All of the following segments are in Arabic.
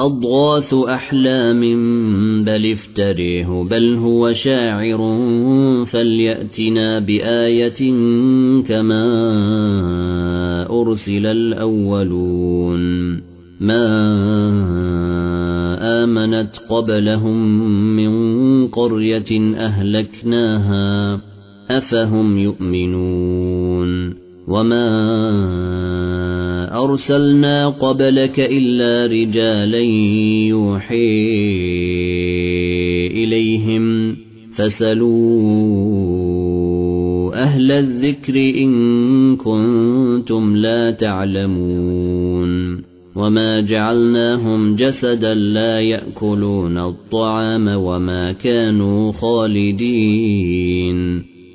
أضغاث أحلام بل افتريه بل هو شاعر فليأتنا بآية كما أرسل الأولون. ما آمنت قبلهم من قرية أهلكناها أفهم يؤمنون. وما أرسلنا قبلك إلا رجالا يوحي إليهم فسلوا أهل الذكر إن كنتم لا تعلمون وما جعلناهم جسدا لا يأكلون الطعام وما كانوا خالدين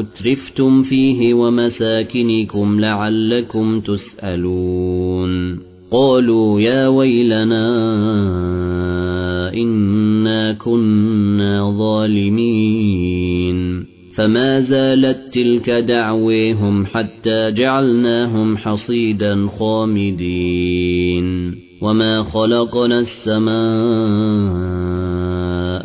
أترفتم فيه ومساكنكم لعلكم تسألون. قالوا يا ويلنا إنا كنا ظالمين. فما زالت تلك دعويهم حتى جعلناهم حصيدا خامدين. وما خلقنا السماء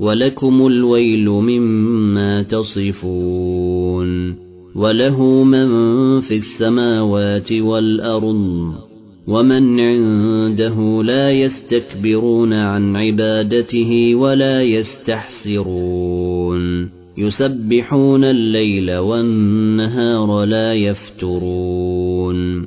ولكم الويل مما تصفون وله من في السماوات والأرض ومن عنده لا يستكبرون عن عبادته ولا يستحسرون يسبحون الليل والنهار لا يفترون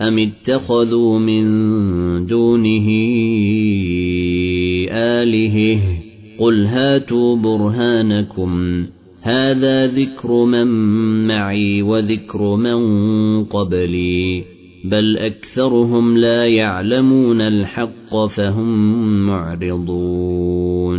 أم اتخذوا من دونه آلهه قل هاتوا برهانكم هذا ذكر من معي وذكر من قبلي بل أكثرهم لا يعلمون الحق فهم معرضون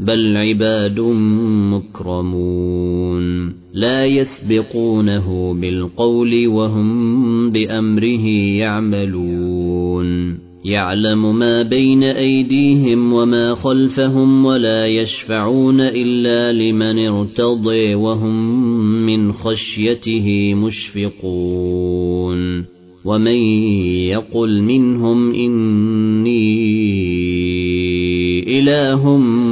بل عباد مكرمون. لا يسبقونه بالقول وهم بأمره يعملون. يعلم ما بين أيديهم وما خلفهم ولا يشفعون إلا لمن ارتضي وهم من خشيته مشفقون. ومن يقل منهم إني إله من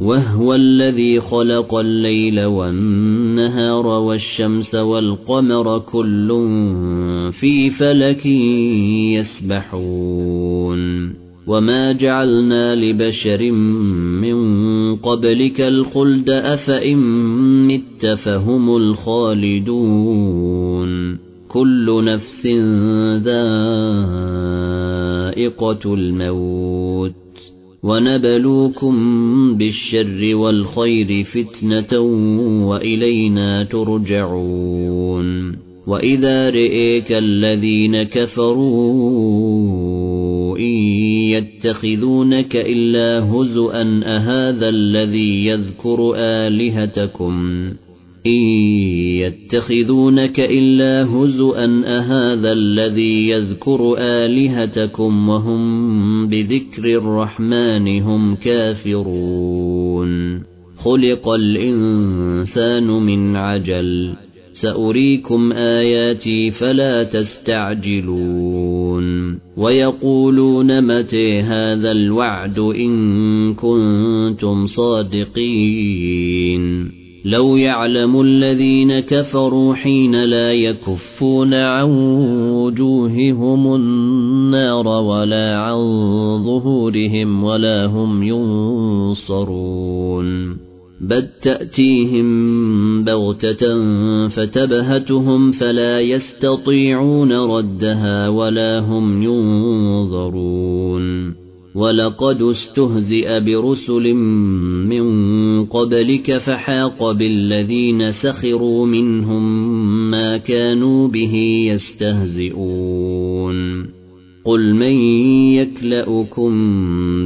وهو الذي خلق الليل والنهار والشمس والقمر كل في فلك يسبحون. وما جعلنا لبشر من قبلك الخلد أفإن مت فهم الخالدون. كل نفس ذائقة الموت. ونبلوكم بالشر والخير فتنه والينا ترجعون واذا رئيك الذين كفروا ان يتخذونك الا هزءا اهذا الذي يذكر الهتكم إن يتخذونك إلا هزءا أهذا الذي يذكر آلهتكم وهم بذكر الرحمن هم كافرون. خلق الإنسان من عجل. سأريكم آياتي فلا تستعجلون. ويقولون متى هذا الوعد إن كنتم صادقين. لو يعلم الذين كفروا حين لا يكفون عن وجوههم النار ولا عن ظهورهم ولا هم ينصرون. بل تأتيهم بغتة فتبهتهم فلا يستطيعون ردها ولا هم ينظرون. ولقد استهزئ برسل من قبلك فحاق بالذين سخروا منهم ما كانوا به يستهزئون قل من يكلاكم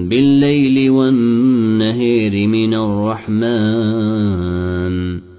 بالليل والنهير من الرحمن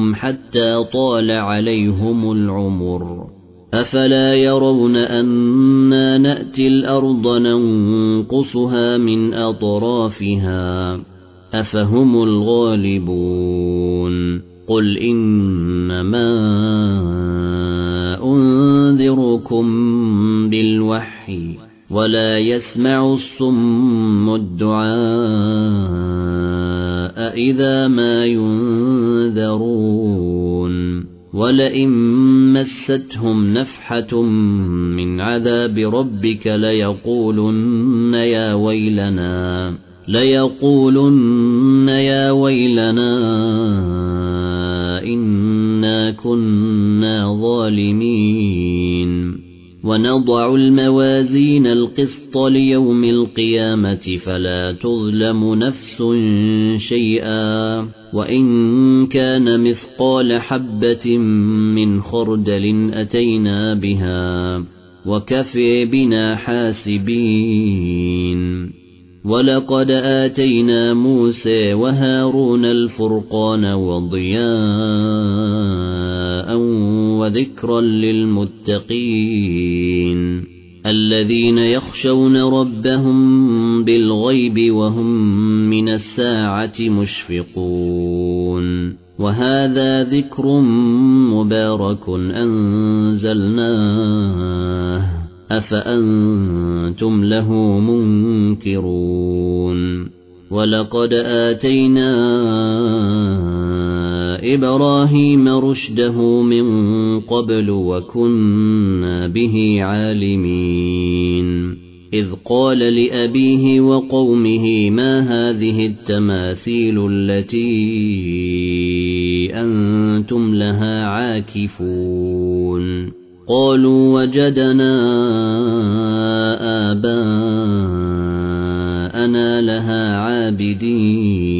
وآباءهم حتى طال عليهم العمر أفلا يرون أنا نأتي الأرض ننقصها من أطرافها أفهم الغالبون قل إنما أنذركم بالوحي ولا يسمع الصم الدعاء إذا ما ينذرون ولئن مستهم نفحة من عذاب ربك ليقولن يا ويلنا ليقولن يا ويلنا إنا كنا ظالمين. ونضع الموازين القسط ليوم القيامة فلا تظلم نفس شيئا وإن كان مثقال حبة من خردل أتينا بها وكفي بنا حاسبين. ولقد آتينا موسى وهارون الفرقان وضياء وذكرا للمتقين الذين يخشون ربهم بالغيب وهم من الساعة مشفقون وهذا ذكر مبارك أنزلناه أفأنتم له منكرون ولقد آتينا إبراهيم رشده من قبل وكنا به عالمين. إذ قال لأبيه وقومه ما هذه التماثيل التي أنتم لها عاكفون؟ قالوا وجدنا آباءنا لها عابدين.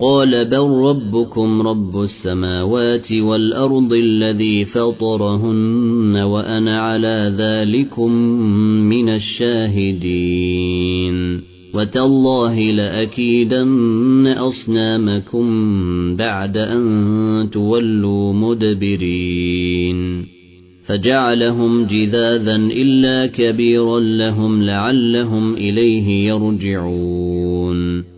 قال بل ربكم رب السماوات والأرض الذي فطرهن وأنا على ذلكم من الشاهدين. وتالله لأكيدن أصنامكم بعد أن تولوا مدبرين. فجعلهم جذاذا إلا كبيرا لهم لعلهم إليه يرجعون.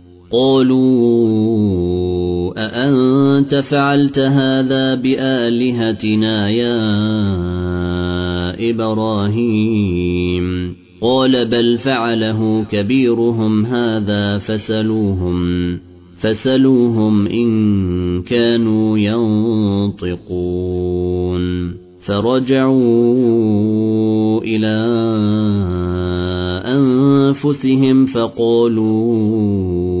قالوا أأنت فعلت هذا بآلهتنا يا إبراهيم قال بل فعله كبيرهم هذا فسلوهم فسلوهم إن كانوا ينطقون فرجعوا إلى أنفسهم فقالوا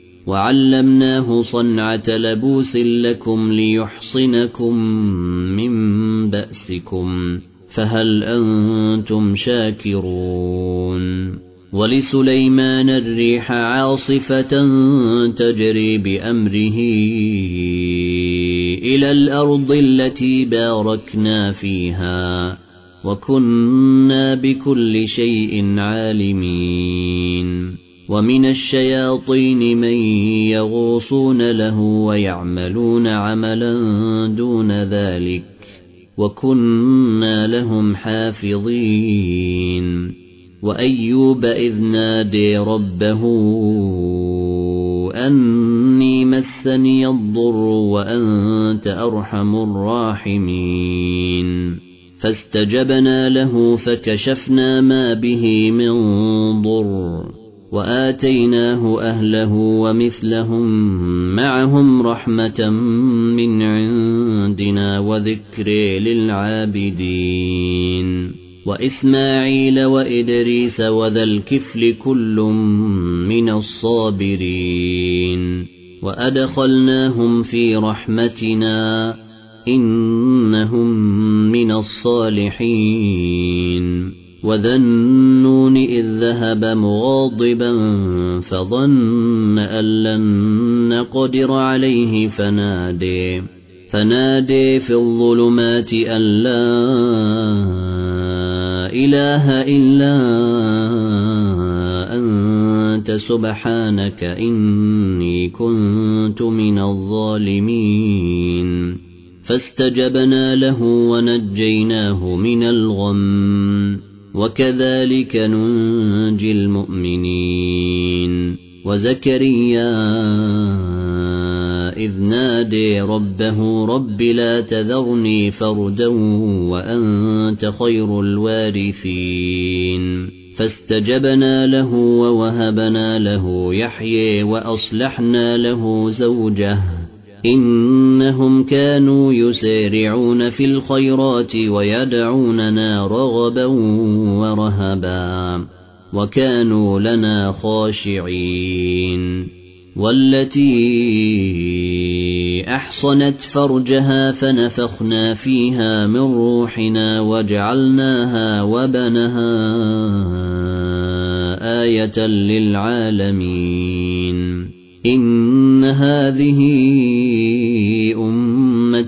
وعلمناه صنعة لبوس لكم ليحصنكم من بأسكم فهل أنتم شاكرون؟ ولسليمان الريح عاصفة تجري بأمره إلى الأرض التي باركنا فيها وكنا بكل شيء عالمين. ومن الشياطين من يغوصون له ويعملون عملا دون ذلك وكنا لهم حافظين. وأيوب إذ نادي ربه أني مسني الضر وأنت أرحم الراحمين. فاستجبنا له فكشفنا ما به من ضر. وآتيناه أهله ومثلهم معهم رحمة من عندنا وذكر للعابدين. وإسماعيل وإدريس وذا الكفل كل من الصابرين. وأدخلناهم في رحمتنا إنهم من الصالحين. وذا النون إذ ذهب مغاضبا فظن أن لن نقدر عليه فنادي فنادي في الظلمات أن لا إله إلا أنت سبحانك إني كنت من الظالمين. فاستجبنا له ونجيناه من الغم. وكذلك ننجي المؤمنين. وزكريا إذ نادي ربه رب لا تذرني فردا وأنت خير الوارثين. فاستجبنا له ووهبنا له يحيي وأصلحنا له زوجه. إنهم كانوا يسارعون في الخيرات ويدعوننا رغبا ورهبا وكانوا لنا خاشعين والتي أحصنت فرجها فنفخنا فيها من روحنا وجعلناها وبنها آية للعالمين إن هذه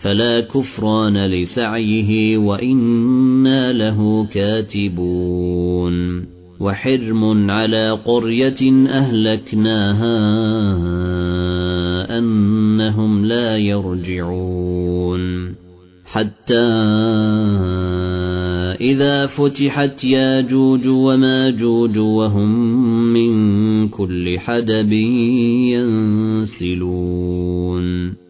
فلا كفران لسعيه وإنا له كاتبون. وحرم على قرية أهلكناها أنهم لا يرجعون. حتى فإذا فتحت ياجوج وماجوج وهم من كل حدب ينسلون.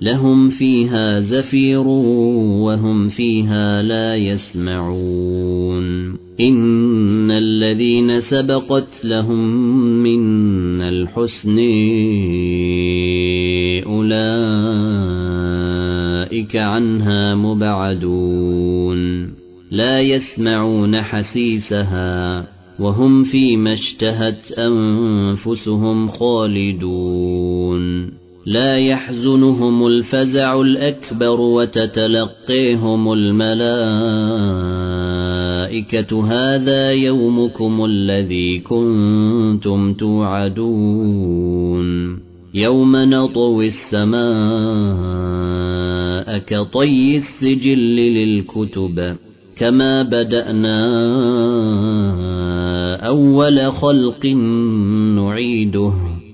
لهم فيها زفير وهم فيها لا يسمعون. إن الذين سبقت لهم من الحسن أولئك عنها مبعدون. لا يسمعون حسيسها وهم فيما اشتهت أنفسهم خالدون. لا يحزنهم الفزع الأكبر وتتلقيهم الملائكة. هذا يومكم الذي كنتم توعدون. يوم نطوي السماء كطي السجل للكتب. كما بدأنا أول خلق نعيده.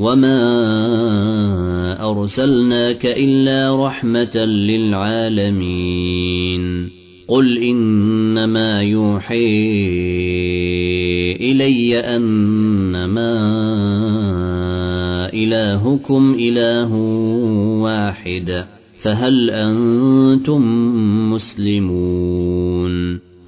وما أرسلناك إلا رحمة للعالمين قل إنما يوحي إلي أنما إلهكم إله واحد فهل أنتم مسلمون